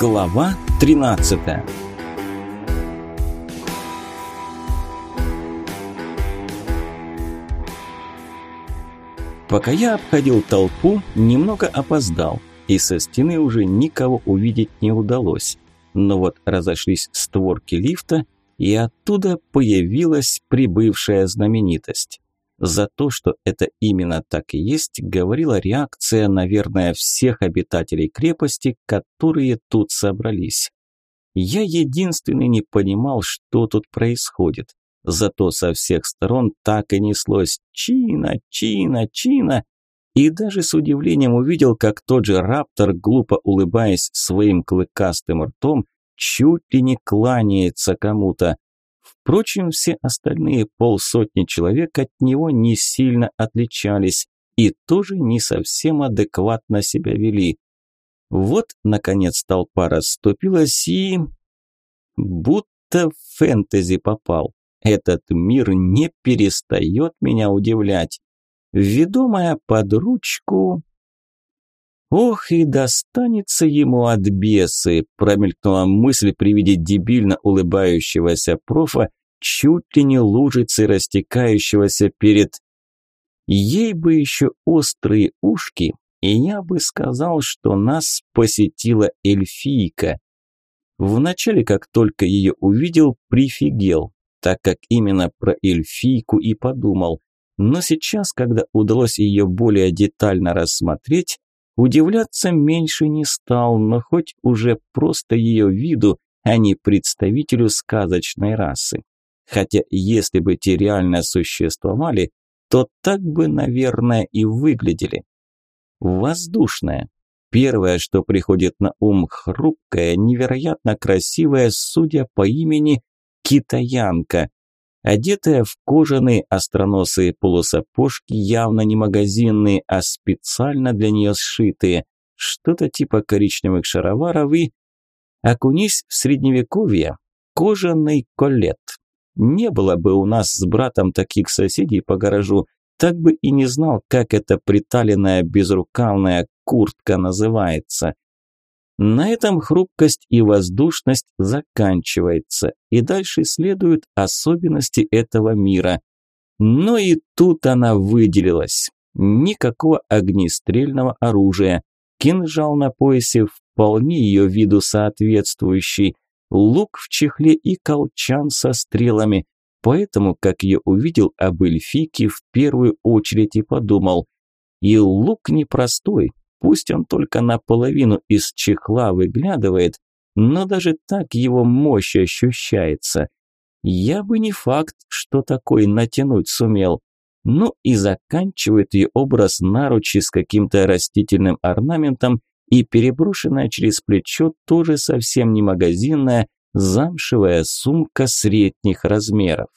Глава 13 Пока я обходил толпу, немного опоздал, и со стены уже никого увидеть не удалось. Но вот разошлись створки лифта, и оттуда появилась прибывшая знаменитость. За то, что это именно так и есть, говорила реакция, наверное, всех обитателей крепости, которые тут собрались. Я единственный не понимал, что тут происходит. Зато со всех сторон так и неслось «Чина! Чина! Чина!» И даже с удивлением увидел, как тот же раптор, глупо улыбаясь своим клыкастым ртом, чуть ли не кланяется кому-то. Впрочем, все остальные полсотни человек от него не сильно отличались и тоже не совсем адекватно себя вели. Вот, наконец, толпа расступилась и... Будто в фэнтези попал. Этот мир не перестает меня удивлять. Ведомая под ручку... Ох, и достанется ему от бесы, промелькнула мысль при виде дебильно улыбающегося профа, чуть ли не лужицы растекающегося перед... Ей бы еще острые ушки, и я бы сказал, что нас посетила эльфийка. Вначале, как только ее увидел, прифигел, так как именно про эльфийку и подумал. Но сейчас, когда удалось ее более детально рассмотреть, Удивляться меньше не стал, но хоть уже просто ее виду, а не представителю сказочной расы. Хотя если бы те реально существовали, то так бы, наверное, и выглядели. Воздушная. Первое, что приходит на ум, хрупкая, невероятно красивая, судя по имени, китаянка. Одетая в кожаные остроносые полусапожки, явно не магазинные, а специально для нее сшитые, что-то типа коричневых шароваров и... Окунись в средневековье, кожаный колет. Не было бы у нас с братом таких соседей по гаражу, так бы и не знал, как эта приталенная безрукавная куртка называется. На этом хрупкость и воздушность заканчивается, и дальше следуют особенности этого мира. Но и тут она выделилась. Никакого огнестрельного оружия. Кинжал на поясе вполне ее виду соответствующий. Лук в чехле и колчан со стрелами. Поэтому, как ее увидел об эльфике, в первую очередь и подумал. И лук непростой, Пусть он только наполовину из чехла выглядывает, но даже так его мощь ощущается. Я бы не факт, что такой натянуть сумел. Ну и заканчивает ее образ наручи с каким-то растительным орнаментом и переброшенная через плечо тоже совсем не магазинная, замшевая сумка средних размеров.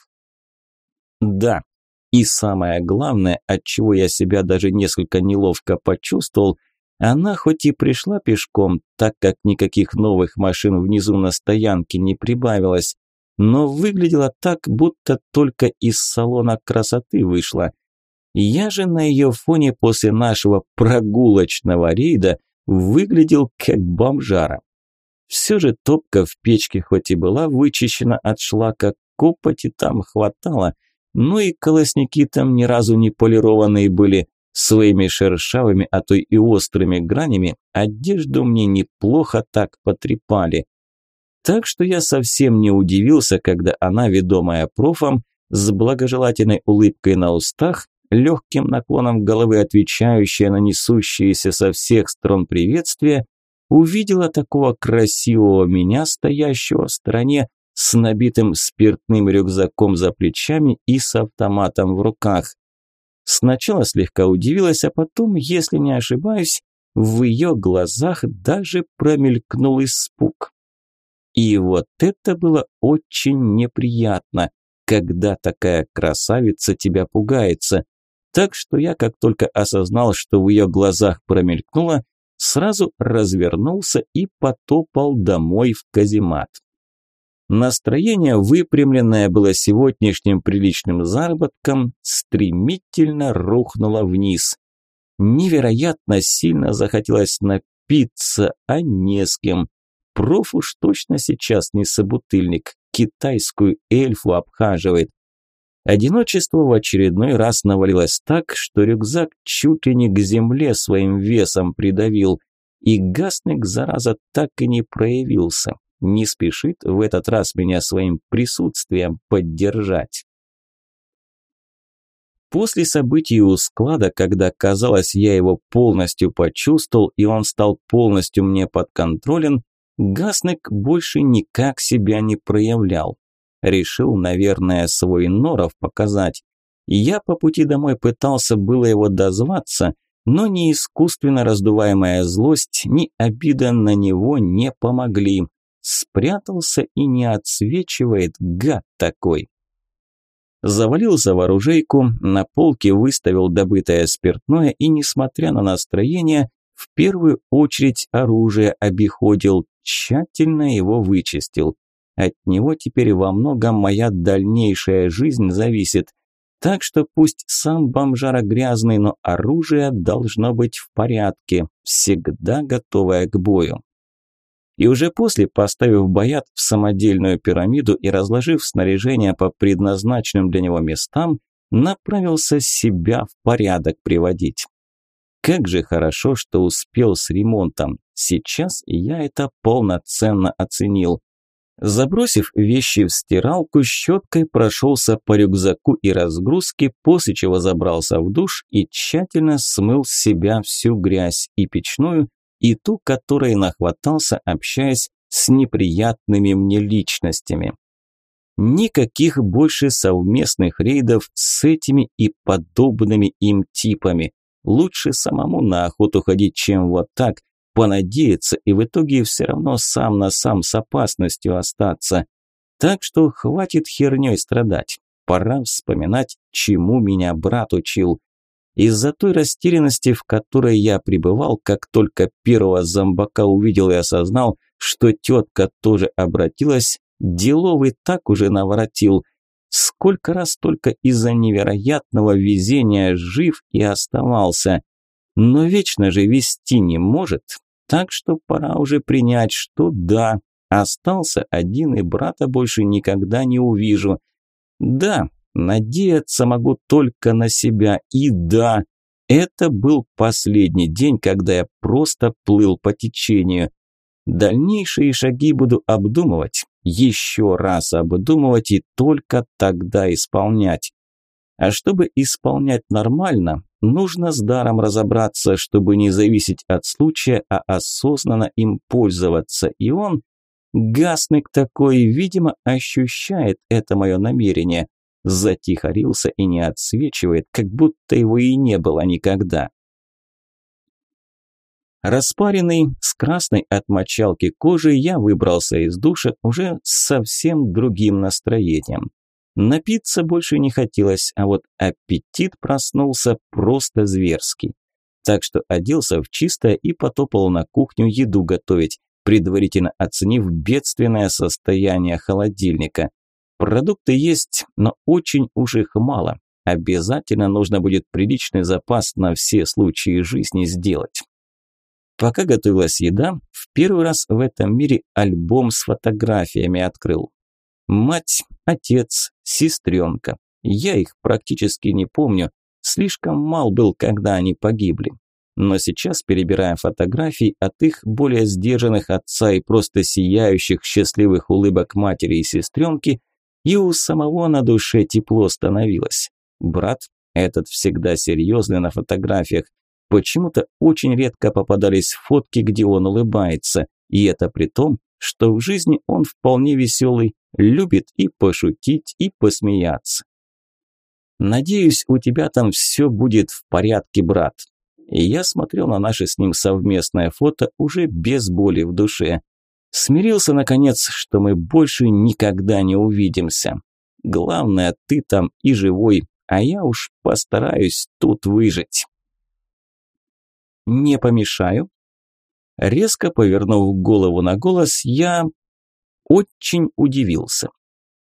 Да, и самое главное, от чего я себя даже несколько неловко почувствовал – она хоть и пришла пешком, так как никаких новых машин внизу на стоянке не прибавилось, но выглядела так, будто только из салона красоты вышла. Я же на ее фоне после нашего прогулочного рейда выглядел как бомжара. Все же топка в печке хоть и была вычищена от шлака, копоти там хватало, но и колосники там ни разу не полированные были, Своими шершавыми, а то и острыми гранями одежду мне неплохо так потрепали. Так что я совсем не удивился, когда она, ведомая профом, с благожелательной улыбкой на устах, легким наклоном головы, отвечающая на несущиеся со всех сторон приветствия, увидела такого красивого меня, стоящего в стороне, с набитым спиртным рюкзаком за плечами и с автоматом в руках. Сначала слегка удивилась, а потом, если не ошибаюсь, в ее глазах даже промелькнул испуг. И вот это было очень неприятно, когда такая красавица тебя пугается. Так что я, как только осознал, что в ее глазах промелькнуло, сразу развернулся и потопал домой в каземат. Настроение, выпрямленное было сегодняшним приличным заработком, стремительно рухнуло вниз. Невероятно сильно захотелось напиться, а не с кем. Проф уж точно сейчас не собутыльник, китайскую эльфу обхаживает. Одиночество в очередной раз навалилось так, что рюкзак чуть ли не к земле своим весом придавил, и Гасник, зараза, так и не проявился, не спешит в этот раз меня своим присутствием поддержать. После событий у склада, когда, казалось, я его полностью почувствовал и он стал полностью мне подконтролен, Гасник больше никак себя не проявлял. Решил, наверное, свой норов показать. Я по пути домой пытался было его дозваться, но ни искусственно раздуваемая злость, ни обида на него не помогли. Спрятался и не отсвечивает, гад такой. Завалился в оружейку, на полке выставил добытое спиртное и, несмотря на настроение, в первую очередь оружие обиходил, тщательно его вычистил. От него теперь во многом моя дальнейшая жизнь зависит. Так что пусть сам бомжара грязный, но оружие должно быть в порядке, всегда готовое к бою. И уже после, поставив боят в самодельную пирамиду и разложив снаряжение по предназначенным для него местам, направился себя в порядок приводить. Как же хорошо, что успел с ремонтом. Сейчас я это полноценно оценил. Забросив вещи в стиралку, щеткой прошелся по рюкзаку и разгрузке, после чего забрался в душ и тщательно смыл с себя всю грязь и печную, и ту, которой нахватался, общаясь с неприятными мне личностями. Никаких больше совместных рейдов с этими и подобными им типами. Лучше самому на охоту ходить, чем вот так, понадеяться и в итоге все равно сам на сам с опасностью остаться. Так что хватит херней страдать. Пора вспоминать, чему меня брат учил. Из-за той растерянности, в которой я пребывал, как только первого зомбака увидел и осознал, что тетка тоже обратилась, деловый так уже наворотил. Сколько раз только из-за невероятного везения жив и оставался. Но вечно же вести не может, так что пора уже принять, что да, остался один и брата больше никогда не увижу. Да, Надеяться могу только на себя. И да, это был последний день, когда я просто плыл по течению. Дальнейшие шаги буду обдумывать, еще раз обдумывать и только тогда исполнять. А чтобы исполнять нормально, нужно с даром разобраться, чтобы не зависеть от случая, а осознанно им пользоваться. И он, гасник такой, видимо, ощущает это мое намерение затихарился и не отсвечивает, как будто его и не было никогда. Распаренный, с красной от мочалки кожи, я выбрался из душа уже с совсем другим настроением. Напиться больше не хотелось, а вот аппетит проснулся просто зверский. Так что оделся в чистое и потопал на кухню еду готовить, предварительно оценив бедственное состояние холодильника. Продукты есть, но очень уж их мало. Обязательно нужно будет приличный запас на все случаи жизни сделать. Пока готовилась еда, в первый раз в этом мире альбом с фотографиями открыл. Мать, отец, сестренка. Я их практически не помню, слишком мал был, когда они погибли. Но сейчас, перебирая фотографии от их более сдержанных отца и просто сияющих счастливых улыбок матери и сестренки, и у самого на душе тепло становилось. Брат, этот всегда серьезный на фотографиях, почему-то очень редко попадались фотки, где он улыбается, и это при том, что в жизни он вполне веселый, любит и пошутить, и посмеяться. «Надеюсь, у тебя там все будет в порядке, брат». И я смотрел на наше с ним совместное фото уже без боли в душе. Смирился, наконец, что мы больше никогда не увидимся. Главное, ты там и живой, а я уж постараюсь тут выжить. Не помешаю? Резко повернув голову на голос, я очень удивился.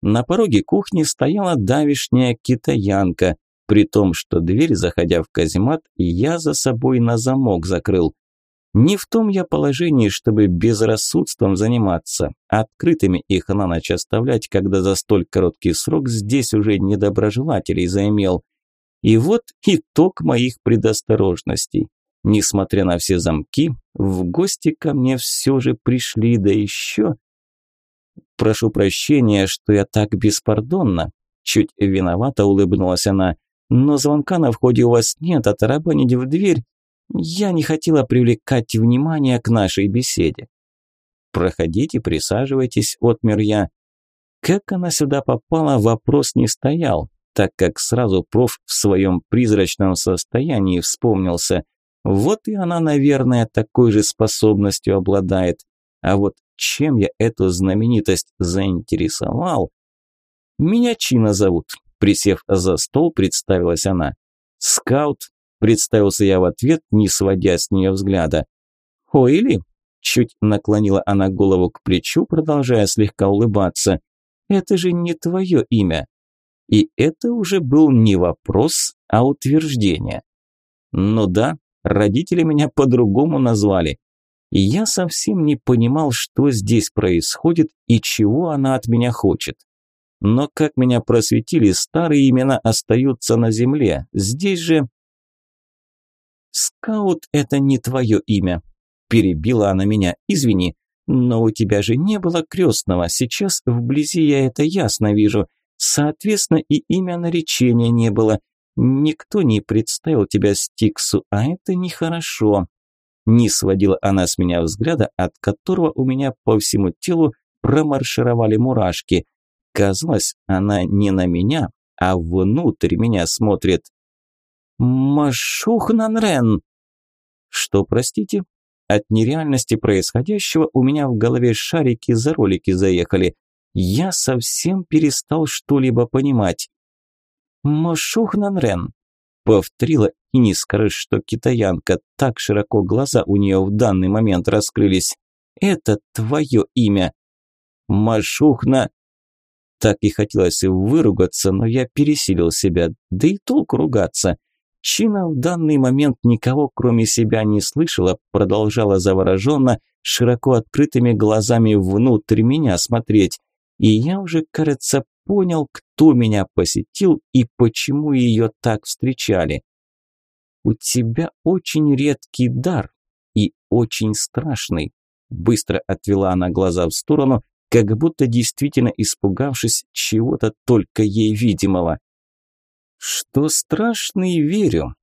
На пороге кухни стояла давишняя китаянка, при том, что дверь, заходя в каземат, я за собой на замок закрыл. Не в том я положении, чтобы безрассудством заниматься. Открытыми их на ночь оставлять, когда за столь короткий срок здесь уже недоброжелателей заимел. И вот итог моих предосторожностей. Несмотря на все замки, в гости ко мне все же пришли, да еще... Прошу прощения, что я так беспардонна. Чуть виновато улыбнулась она. Но звонка на входе у вас нет, а тарабанить в дверь я не хотела привлекать внимание к нашей беседе. «Проходите, присаживайтесь», – отмер я. Как она сюда попала, вопрос не стоял, так как сразу проф в своем призрачном состоянии вспомнился. Вот и она, наверное, такой же способностью обладает. А вот чем я эту знаменитость заинтересовал? Меня Чина зовут. Присев за стол, представилась она. Скаут, Представился я в ответ, не сводя с нее взгляда. «Хоили?» – чуть наклонила она голову к плечу, продолжая слегка улыбаться. «Это же не твое имя». И это уже был не вопрос, а утверждение. Ну да, родители меня по-другому назвали. И я совсем не понимал, что здесь происходит и чего она от меня хочет. Но как меня просветили, старые имена остаются на земле. Здесь же «Скаут – это не твое имя», – перебила она меня. «Извини, но у тебя же не было крестного. Сейчас вблизи я это ясно вижу. Соответственно, и имя наречения не было. Никто не представил тебя Стиксу, а это нехорошо». Не сводила она с меня взгляда, от которого у меня по всему телу промаршировали мурашки. Казалось, она не на меня, а внутрь меня смотрит. Машухнанрен. Что, простите? От нереальности происходящего у меня в голове шарики за ролики заехали. Я совсем перестал что-либо понимать. Машухнанрен. Повторила и не скажешь, что китаянка, так широко глаза у нее в данный момент раскрылись. Это твое имя. Машухна... Так и хотелось выругаться, но я пересилил себя, да и толку ругаться. Чина в данный момент никого кроме себя не слышала, продолжала завороженно, широко открытыми глазами внутрь меня смотреть. И я уже, кажется, понял, кто меня посетил и почему ее так встречали. «У тебя очень редкий дар и очень страшный», быстро отвела она глаза в сторону, как будто действительно испугавшись чего-то только ей видимого. Что страшный верю.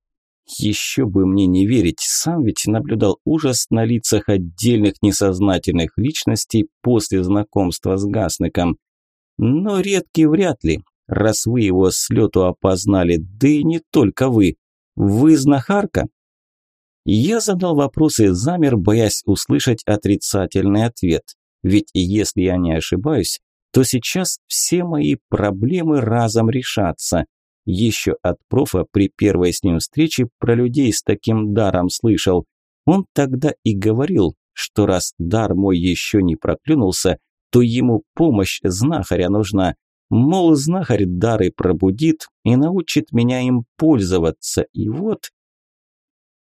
Еще бы мне не верить, сам ведь наблюдал ужас на лицах отдельных несознательных личностей после знакомства с Гасныком. Но редкий вряд ли, раз вы его с лету опознали, да и не только вы. Вы знахарка? Я задал вопрос и замер, боясь услышать отрицательный ответ. Ведь если я не ошибаюсь, то сейчас все мои проблемы разом решатся. Еще от профа при первой с ним встрече про людей с таким даром слышал. Он тогда и говорил, что раз дар мой еще не проклюнулся, то ему помощь знахаря нужна. Мол, знахарь дары пробудит и научит меня им пользоваться. И вот...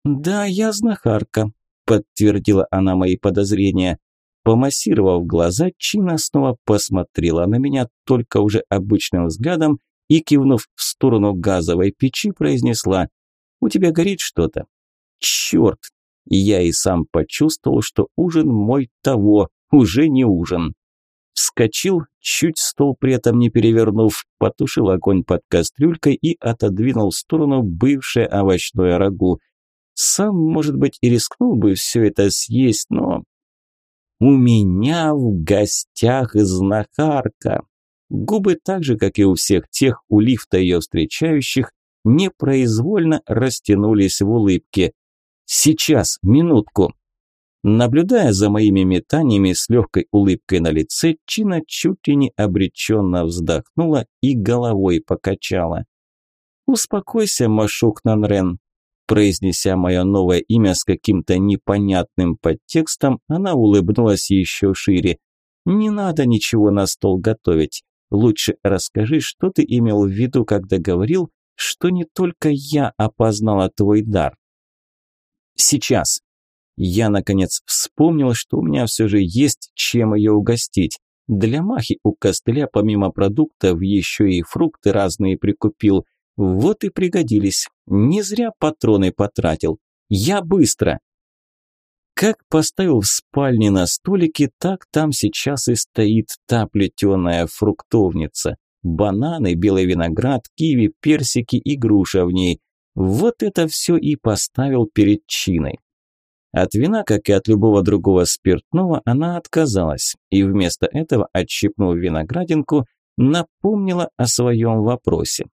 «Да, я знахарка», – подтвердила она мои подозрения. Помассировав глаза, Чина снова посмотрела на меня только уже обычным взглядом и, кивнув в сторону газовой печи, произнесла «У тебя горит что-то?» «Черт!» Я и сам почувствовал, что ужин мой того, уже не ужин. Вскочил, чуть стол при этом не перевернув, потушил огонь под кастрюлькой и отодвинул в сторону бывшее овощное рагу. Сам, может быть, и рискнул бы все это съесть, но... У меня в гостях знахарка. Губы, так же, как и у всех тех у лифта ее встречающих, непроизвольно растянулись в улыбке. «Сейчас, минутку!» Наблюдая за моими метаниями с легкой улыбкой на лице, Чина чуть ли не обреченно вздохнула и головой покачала. «Успокойся, Машук Нанрен», Произнеся мое новое имя с каким-то непонятным подтекстом, она улыбнулась еще шире. «Не надо ничего на стол готовить. Лучше расскажи, что ты имел в виду, когда говорил, что не только я опознала твой дар. Сейчас. Я, наконец, вспомнил, что у меня все же есть чем ее угостить. Для Махи у костыля помимо продуктов еще и фрукты разные прикупил. Вот и пригодились. Не зря патроны потратил. Я быстро. Как поставил в спальне на столике, так там сейчас и стоит та плетеная фруктовница. Бананы, белый виноград, киви, персики и груша в ней. Вот это все и поставил перед чиной. От вина, как и от любого другого спиртного, она отказалась и вместо этого, отщипнув виноградинку, напомнила о своем вопросе.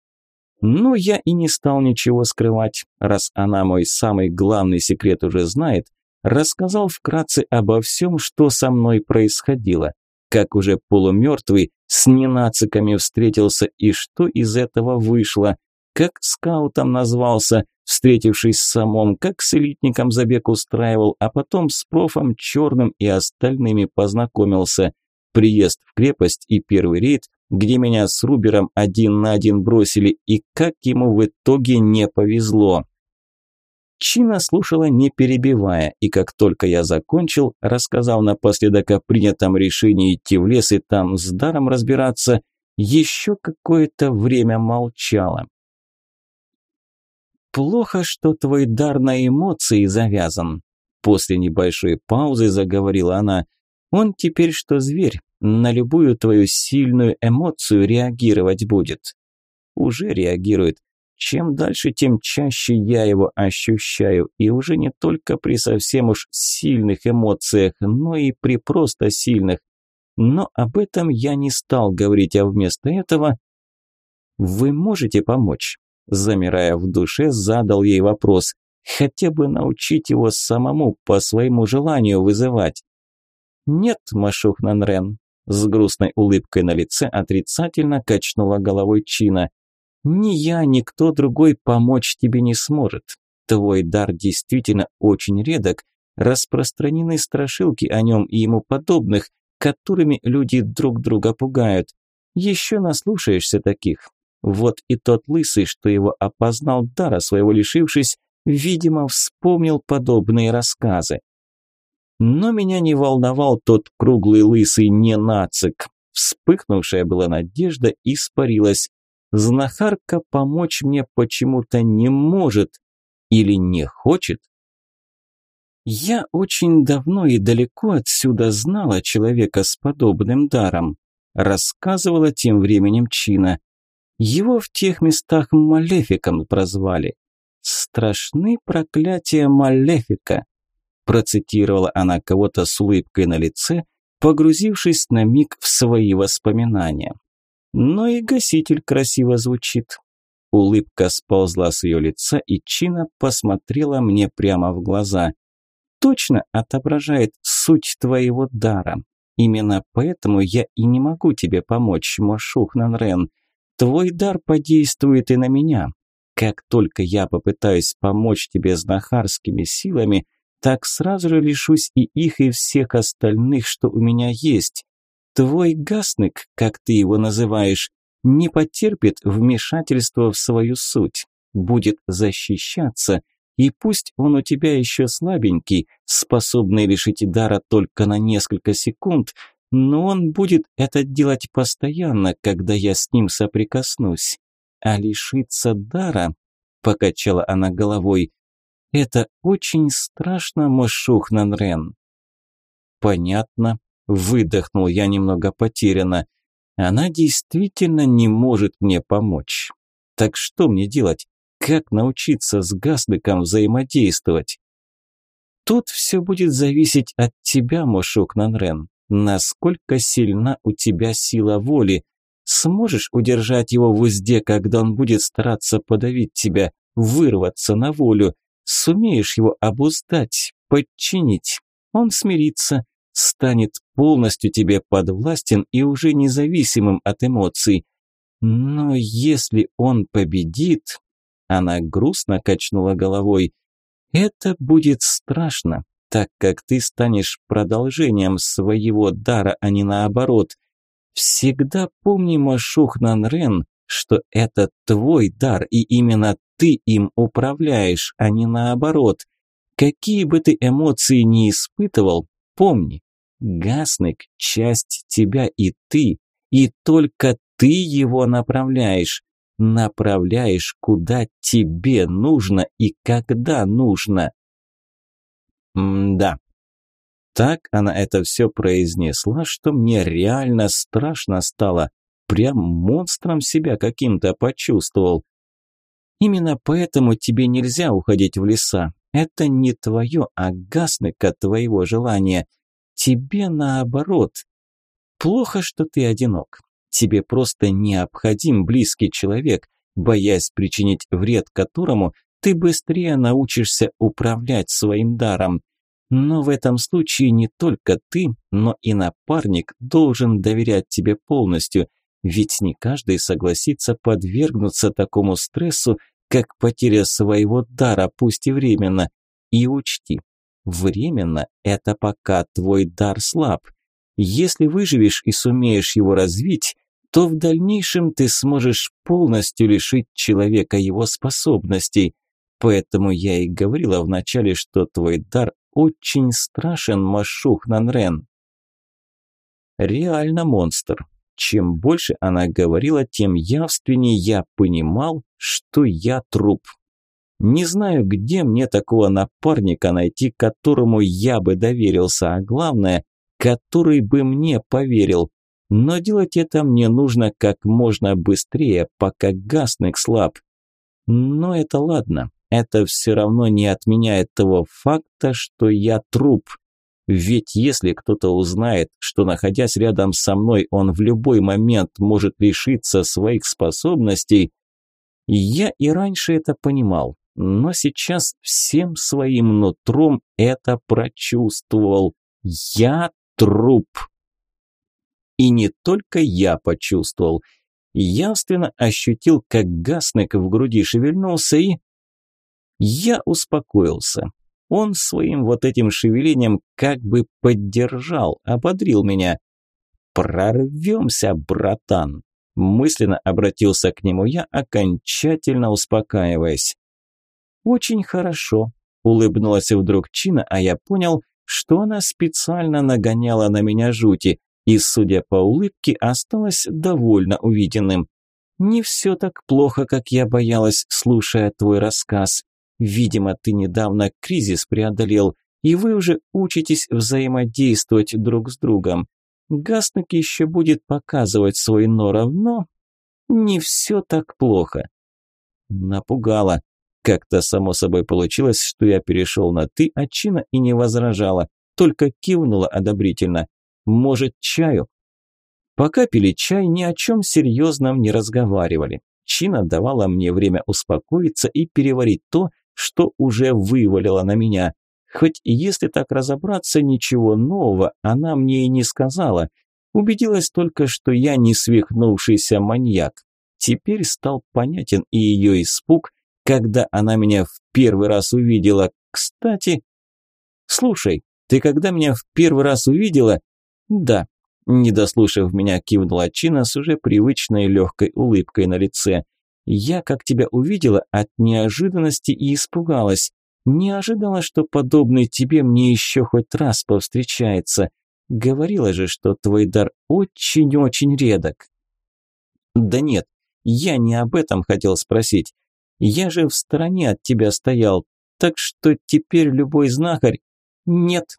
Ну, я и не стал ничего скрывать, раз она мой самый главный секрет уже знает, рассказал вкратце обо всем, что со мной происходило, как уже полумертвый с ненациками встретился и что из этого вышло, как скаутом назвался, встретившись с самом, как с элитником забег устраивал, а потом с профом Черным и остальными познакомился. Приезд в крепость и первый рейд, где меня с Рубером один на один бросили, и как ему в итоге не повезло. Чина слушала, не перебивая, и как только я закончил, рассказал напоследок о принятом решении идти в лес и там с даром разбираться, еще какое-то время молчала. Плохо, что твой дар на эмоции завязан. После небольшой паузы заговорила она. Он теперь что зверь, на любую твою сильную эмоцию реагировать будет. Уже реагирует. Чем дальше, тем чаще я его ощущаю, и уже не только при совсем уж сильных эмоциях, но и при просто сильных. Но об этом я не стал говорить, а вместо этого вы можете помочь. Замирая в душе, задал ей вопрос. Хотя бы научить его самому по своему желанию вызывать. «Нет, Машух Нанрен», – с грустной улыбкой на лице отрицательно качнула головой Чина. «Ни я, ни кто другой помочь тебе не сможет. Твой дар действительно очень редок, распространены страшилки о нем и ему подобных, которыми люди друг друга пугают. Еще наслушаешься таких, вот и тот лысый, что его опознал, дара своего лишившись, видимо, вспомнил подобные рассказы. Но меня не волновал тот круглый лысый ненацик. Вспыхнувшая была надежда испарилась. Знахарка помочь мне почему-то не может или не хочет. Я очень давно и далеко отсюда знала человека с подобным даром. Рассказывала тем временем Чина. Его в тех местах Малефиком прозвали. «Страшны проклятия Малефика», процитировала она кого-то с улыбкой на лице, погрузившись на миг в свои воспоминания. Но и гаситель красиво звучит. Улыбка сползла с ее лица, и Чина посмотрела мне прямо в глаза. Точно отображает суть твоего дара. Именно поэтому я и не могу тебе помочь, Мошух Нанрен. Твой дар подействует и на меня. Как только я попытаюсь помочь тебе знахарскими силами, так сразу же лишусь и их, и всех остальных, что у меня есть. Твой гасник, как ты его называешь, не потерпит вмешательства в свою суть, будет защищаться, и пусть он у тебя еще слабенький, способный лишить дара только на несколько секунд, но он будет это делать постоянно, когда я с ним соприкоснусь. А лишиться дара, покачала она головой, это очень страшно, Мошух Нанрен. Понятно, выдохнул я немного потерянно. Она действительно не может мне помочь. Так что мне делать? Как научиться с Гаслыком взаимодействовать? Тут все будет зависеть от тебя, Мошук Нанрен насколько сильна у тебя сила воли. Сможешь удержать его в узде, когда он будет стараться подавить тебя, вырваться на волю? Сумеешь его обуздать, подчинить? Он смирится, станет полностью тебе подвластен и уже независимым от эмоций. Но если он победит, она грустно качнула головой, это будет страшно так как ты станешь продолжением своего дара, а не наоборот. Всегда помни, Машух Нанрен, что это твой дар, и именно ты им управляешь, а не наоборот. Какие бы ты эмоции ни испытывал, помни, Гасник – часть тебя и ты, и только ты его направляешь. Направляешь, куда тебе нужно и когда нужно. М-да. Так она это все произнесла, что мне реально страшно стало. Прям монстром себя каким-то почувствовал. Именно поэтому тебе нельзя уходить в леса. Это не твое, а гасника твоего желания. Тебе наоборот. Плохо, что ты одинок. Тебе просто необходим близкий человек, боясь причинить вред которому ты быстрее научишься управлять своим даром. Но в этом случае не только ты, но и напарник должен доверять тебе полностью, ведь не каждый согласится подвергнуться такому стрессу, как потеря своего дара, пусть и временно. И учти, временно это пока твой дар слаб. Если выживешь и сумеешь его развить, то в дальнейшем ты сможешь полностью лишить человека его способностей. Поэтому я и говорила вначале, что твой дар очень страшен, Машух Нанрен. Реально монстр. Чем больше она говорила, тем явственнее я понимал, что я труп. Не знаю, где мне такого напарника найти, которому я бы доверился, а главное, который бы мне поверил. Но делать это мне нужно как можно быстрее, пока гаснек слаб. Но это ладно, это все равно не отменяет того факта, что я труп. Ведь если кто-то узнает, что находясь рядом со мной, он в любой момент может лишиться своих способностей, я и раньше это понимал, но сейчас всем своим нутром это прочувствовал. Я труп. И не только я почувствовал. Явственно ощутил, как гаснек в груди шевельнулся и... Я успокоился. Он своим вот этим шевелением как бы поддержал, ободрил меня. «Прорвемся, братан!» Мысленно обратился к нему я, окончательно успокаиваясь. «Очень хорошо», – улыбнулась вдруг Чина, а я понял, что она специально нагоняла на меня жути, и, судя по улыбке, осталась довольно увиденным. «Не все так плохо, как я боялась, слушая твой рассказ. Видимо, ты недавно кризис преодолел, и вы уже учитесь взаимодействовать друг с другом. Гаснок еще будет показывать свой но не все так плохо. Напугала. Как-то само собой получилось, что я перешел на «ты», а Чина и не возражала, только кивнула одобрительно. «Может, чаю?» Пока пили чай, ни о чем серьезном не разговаривали. Чина давала мне время успокоиться и переварить то, что уже вывалило на меня. Хоть если так разобраться, ничего нового она мне и не сказала. Убедилась только, что я не свихнувшийся маньяк. Теперь стал понятен и ее испуг, когда она меня в первый раз увидела. Кстати, слушай, ты когда меня в первый раз увидела? Да. Не дослушав меня, кивнула Чина с уже привычной легкой улыбкой на лице. Я, как тебя увидела, от неожиданности и испугалась. Не ожидала, что подобный тебе мне еще хоть раз повстречается. Говорила же, что твой дар очень-очень редок. Да нет, я не об этом хотел спросить. Я же в стороне от тебя стоял, так что теперь любой знахарь... Нет.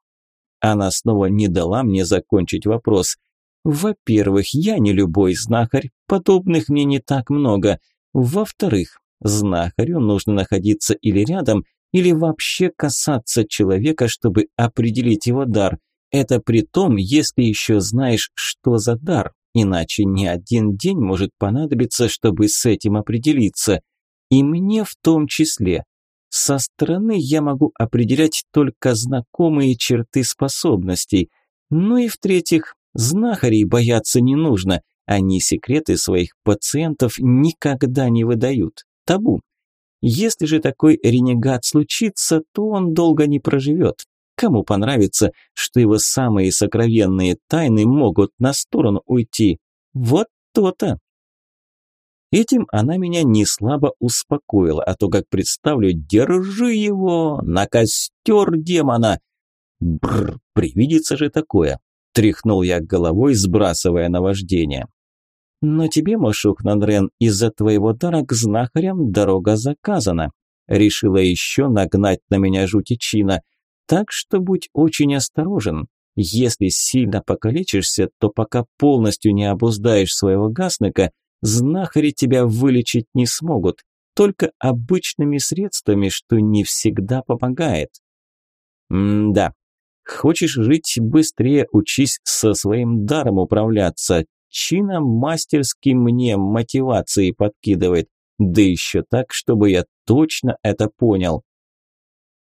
Она снова не дала мне закончить вопрос. Во-первых, я не любой знахарь, подобных мне не так много. Во-вторых, знахарю нужно находиться или рядом, или вообще касаться человека, чтобы определить его дар. Это при том, если еще знаешь, что за дар, иначе не один день может понадобиться, чтобы с этим определиться. И мне в том числе. Со стороны я могу определять только знакомые черты способностей. Ну и в-третьих, знахарей бояться не нужно. Они секреты своих пациентов никогда не выдают. Табу. Если же такой ренегат случится, то он долго не проживет. Кому понравится, что его самые сокровенные тайны могут на сторону уйти? Вот то-то. Этим она меня не слабо успокоила, а то, как представлю, держи его на костер демона. Бррр, привидится же такое. Тряхнул я головой, сбрасывая наваждение. Но тебе, Машух Нанрен, из-за твоего дара к знахарям дорога заказана. Решила еще нагнать на меня жутичина. Так что будь очень осторожен. Если сильно покалечишься, то пока полностью не обуздаешь своего гасника, знахари тебя вылечить не смогут, только обычными средствами, что не всегда помогает. М-да. Хочешь жить быстрее, учись со своим даром управляться. Чина мастерски мне мотивации подкидывает, да еще так, чтобы я точно это понял.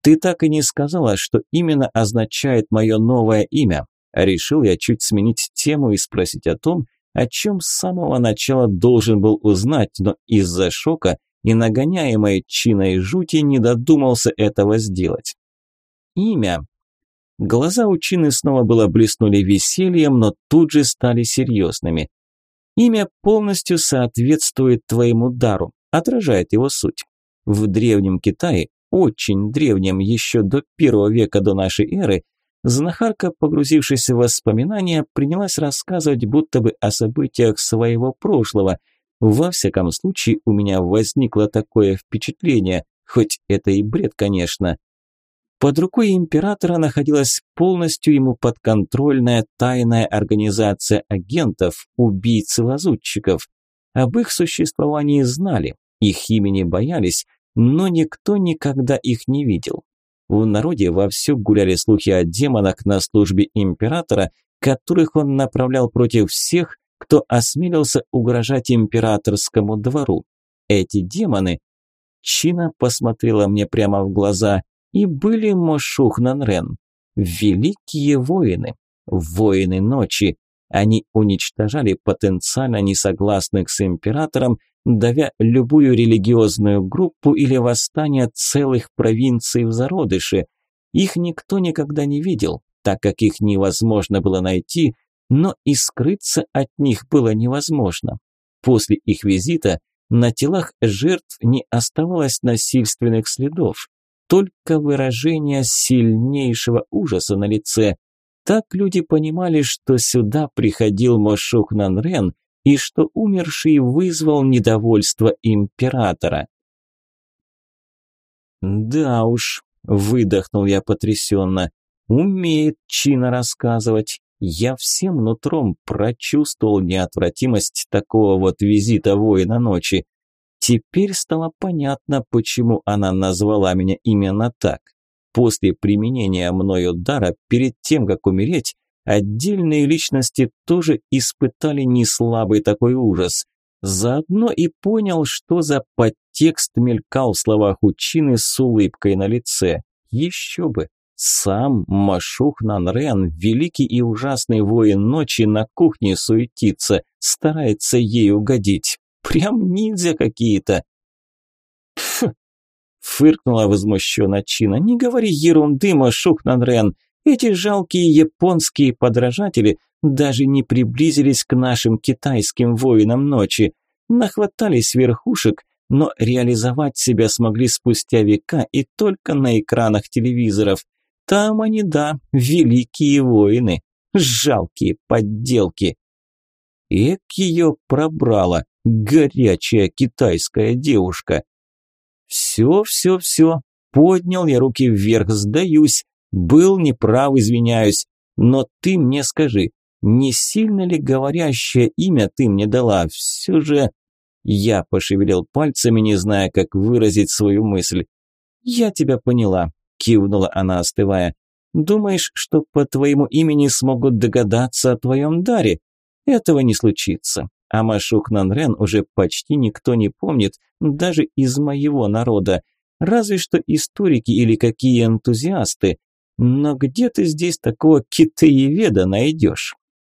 Ты так и не сказала, что именно означает мое новое имя. Решил я чуть сменить тему и спросить о том, о чем с самого начала должен был узнать, но из-за шока и нагоняемой чиной жути не додумался этого сделать. Имя. Глаза у Чины снова было блеснули весельем, но тут же стали серьезными. Имя полностью соответствует твоему дару, отражает его суть. В Древнем Китае, очень древнем, еще до первого века до нашей эры, Знахарка, погрузившись в воспоминания, принялась рассказывать будто бы о событиях своего прошлого. Во всяком случае, у меня возникло такое впечатление, хоть это и бред, конечно. Под рукой императора находилась полностью ему подконтрольная тайная организация агентов, убийц и лазутчиков. Об их существовании знали, их имени боялись, но никто никогда их не видел. В народе вовсю гуляли слухи о демонах на службе императора, которых он направлял против всех, кто осмелился угрожать императорскому двору. Эти демоны... Чина посмотрела мне прямо в глаза и были Мошух Нанрен. Великие воины, воины ночи. Они уничтожали потенциально несогласных с императором давя любую религиозную группу или восстание целых провинций в зародыше. Их никто никогда не видел, так как их невозможно было найти, но и скрыться от них было невозможно. После их визита на телах жертв не оставалось насильственных следов, только выражение сильнейшего ужаса на лице. Так люди понимали, что сюда приходил Мошух Нанрен и что умерший вызвал недовольство императора. «Да уж», – выдохнул я потрясенно, – «умеет Чина рассказывать. Я всем нутром прочувствовал неотвратимость такого вот визита воина ночи. Теперь стало понятно, почему она назвала меня именно так. После применения мною дара, перед тем, как умереть, Отдельные личности тоже испытали неслабый такой ужас. Заодно и понял, что за подтекст мелькал в словах учины с улыбкой на лице. Еще бы! Сам Машух Нанрен, великий и ужасный воин ночи, на кухне суетится, старается ей угодить. Прям ниндзя какие-то. Фыркнула возмущенно Чина. Не говори ерунды, Машух Нанрен. Эти жалкие японские подражатели даже не приблизились к нашим китайским воинам ночи, нахватались верхушек, но реализовать себя смогли спустя века и только на экранах телевизоров. Там они, да, великие воины, жалкие подделки. Эк ее пробрала, горячая китайская девушка. Все, все, все, поднял я руки вверх, сдаюсь, был неправ, извиняюсь. Но ты мне скажи, не сильно ли говорящее имя ты мне дала? Все же...» Я пошевелил пальцами, не зная, как выразить свою мысль. «Я тебя поняла», – кивнула она, остывая. «Думаешь, что по твоему имени смогут догадаться о твоем даре? Этого не случится. А Машух Нанрен уже почти никто не помнит, даже из моего народа. Разве что историки или какие энтузиасты. Но где ты здесь такого китаеведа найдешь?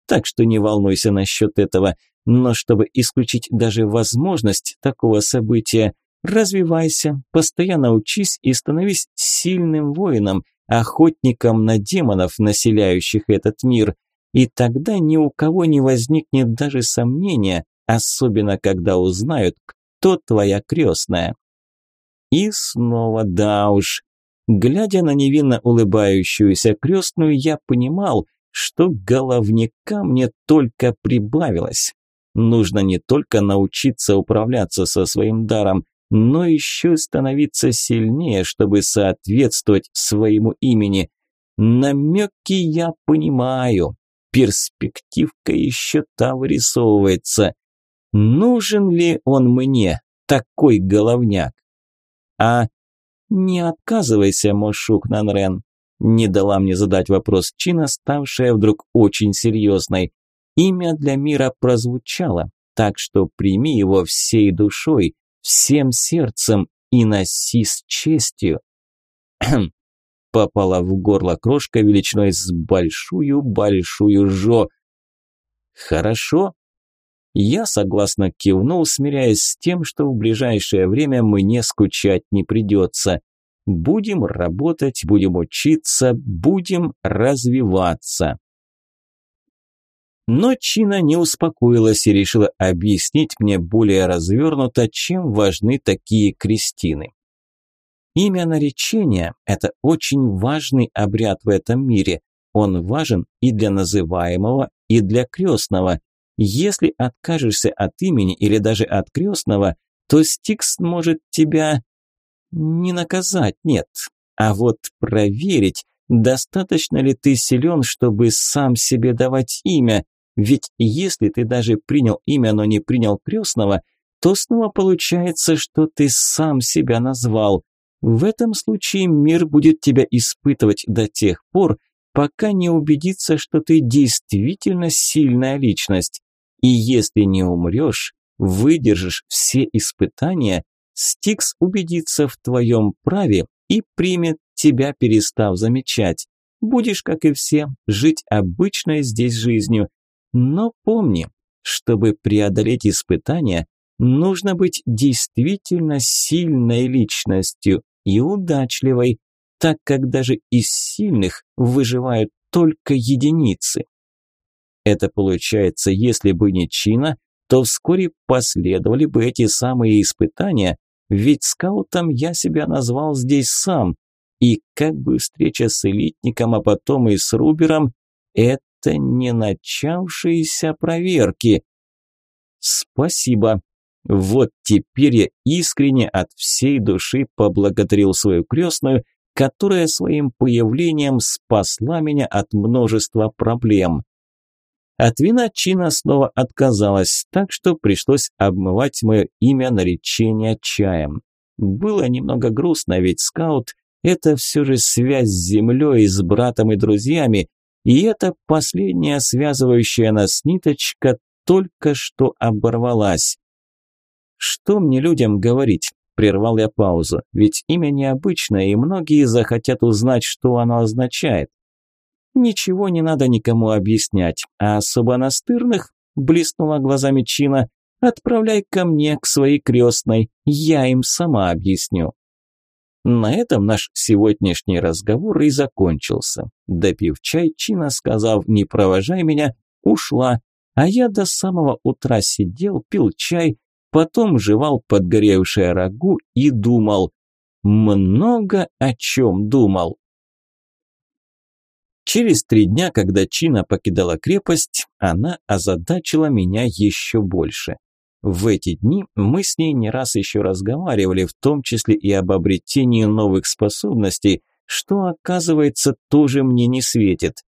Так что не волнуйся насчет этого. Но чтобы исключить даже возможность такого события, развивайся, постоянно учись и становись сильным воином, охотником на демонов, населяющих этот мир. И тогда ни у кого не возникнет даже сомнения, особенно когда узнают, кто твоя крестная. И снова да уж. Глядя на невинно улыбающуюся крестную, я понимал, что головника мне только прибавилось. Нужно не только научиться управляться со своим даром, но еще становиться сильнее, чтобы соответствовать своему имени. Намеки я понимаю, перспективка еще та вырисовывается. Нужен ли он мне, такой головняк? А не отказывайся, Мошук Нанрен. Не дала мне задать вопрос Чина, ставшая вдруг очень серьезной. Имя для мира прозвучало, так что прими его всей душой, всем сердцем и носи с честью. Попала в горло крошка величиной с большую-большую жо. Хорошо. Я согласно кивнул, смиряясь с тем, что в ближайшее время мне скучать не придется. Будем работать, будем учиться, будем развиваться. Но Чина не успокоилась и решила объяснить мне более развернуто, чем важны такие крестины. Имя наречения – это очень важный обряд в этом мире. Он важен и для называемого, и для крестного. Если откажешься от имени или даже от крестного, то Стикс может тебя не наказать, нет, а вот проверить, достаточно ли ты силен, чтобы сам себе давать имя, ведь если ты даже принял имя, но не принял крестного, то снова получается, что ты сам себя назвал. В этом случае мир будет тебя испытывать до тех пор, пока не убедится, что ты действительно сильная личность. И если не умрешь, выдержишь все испытания, Стикс убедится в твоем праве и примет тебя, перестав замечать. Будешь, как и все, жить обычной здесь жизнью, но помни, чтобы преодолеть испытания, нужно быть действительно сильной личностью и удачливой, так как даже из сильных выживают только единицы. Это получается, если бы не Чина, то вскоре последовали бы эти самые испытания, ведь скаутом я себя назвал здесь сам, и как бы встреча с элитником, а потом и с Рубером, это не начавшиеся проверки. Спасибо. Вот теперь я искренне от всей души поблагодарил свою крестную, которая своим появлением спасла меня от множества проблем. От вина Чина снова отказалась, так что пришлось обмывать мое имя наречения чаем. Было немного грустно, ведь скаут – это все же связь с землей, с братом и друзьями, и эта последняя связывающая нас ниточка только что оборвалась. Что мне людям говорить? Прервал я паузу, ведь имя необычное, и многие захотят узнать, что оно означает. Ничего не надо никому объяснять, а особо настырных, блеснула глазами Чина, отправляй ко мне, к своей крестной, я им сама объясню. На этом наш сегодняшний разговор и закончился. Допив чай, Чина, сказав «не провожай меня», ушла, а я до самого утра сидел, пил чай, потом жевал подгоревшее рагу и думал. Много о чем думал. Через три дня, когда Чина покидала крепость, она озадачила меня еще больше. В эти дни мы с ней не раз еще разговаривали, в том числе и об обретении новых способностей, что, оказывается, тоже мне не светит.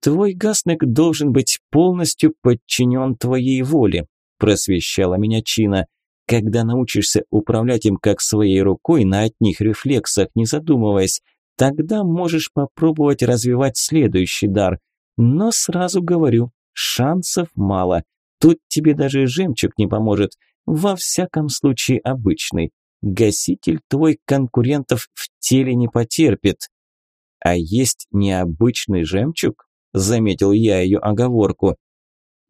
«Твой гаснек должен быть полностью подчинен твоей воле», – просвещала меня Чина. «Когда научишься управлять им как своей рукой на одних рефлексах, не задумываясь, тогда можешь попробовать развивать следующий дар. Но сразу говорю, шансов мало. Тут тебе даже жемчуг не поможет, во всяком случае обычный. Гаситель твой конкурентов в теле не потерпит. А есть необычный жемчуг? Заметил я ее оговорку.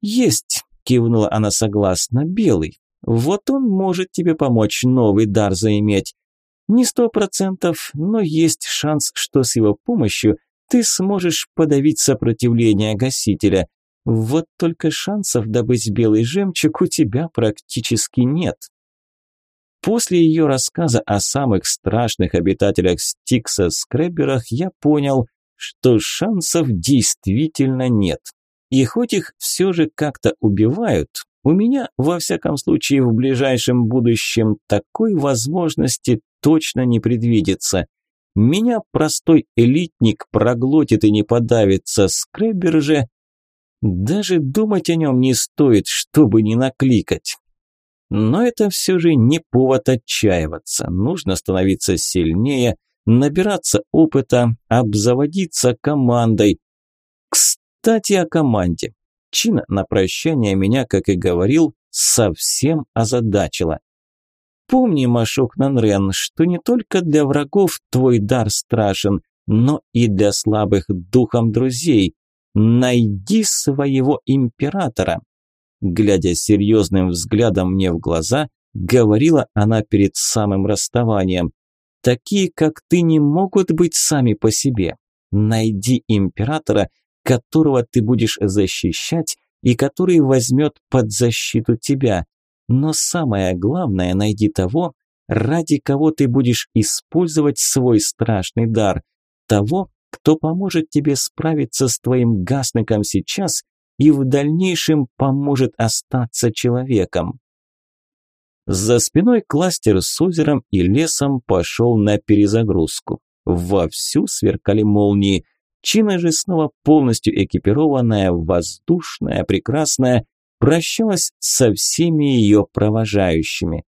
Есть, кивнула она согласно, белый. Вот он может тебе помочь новый дар заиметь. Не сто процентов, но есть шанс, что с его помощью ты сможешь подавить сопротивление гасителя. Вот только шансов добыть белый жемчуг у тебя практически нет. После ее рассказа о самых страшных обитателях Стикса Скреберах я понял, что шансов действительно нет. И хоть их все же как-то убивают, у меня, во всяком случае, в ближайшем будущем такой возможности точно не предвидится. Меня простой элитник проглотит и не подавится, скребер же... Даже думать о нем не стоит, чтобы не накликать. Но это все же не повод отчаиваться. Нужно становиться сильнее, набираться опыта, обзаводиться командой. Кстати, о команде. Чина на прощание меня, как и говорил, совсем озадачила. Помни, Машок Нанрен, что не только для врагов твой дар страшен, но и для слабых духом друзей. Найди своего императора. Глядя серьезным взглядом мне в глаза, говорила она перед самым расставанием. Такие, как ты, не могут быть сами по себе. Найди императора которого ты будешь защищать и который возьмет под защиту тебя. Но самое главное, найди того, ради кого ты будешь использовать свой страшный дар, того, кто поможет тебе справиться с твоим гасныком сейчас и в дальнейшем поможет остаться человеком. За спиной кластер с озером и лесом пошел на перезагрузку. Вовсю сверкали молнии – Чина же снова полностью экипированная, воздушная, прекрасная, прощалась со всеми ее провожающими.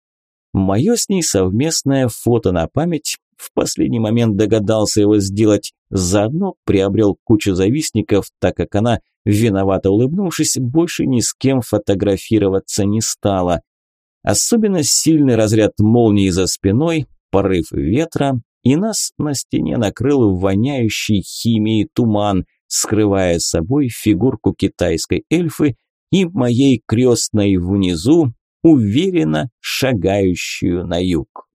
Мое с ней совместное фото на память, в последний момент догадался его сделать, заодно приобрел кучу завистников, так как она, виновато улыбнувшись, больше ни с кем фотографироваться не стала. Особенно сильный разряд молнии за спиной, порыв ветра, и нас на стене накрыл воняющий химией туман, скрывая собой фигурку китайской эльфы и моей крестной внизу, уверенно шагающую на юг.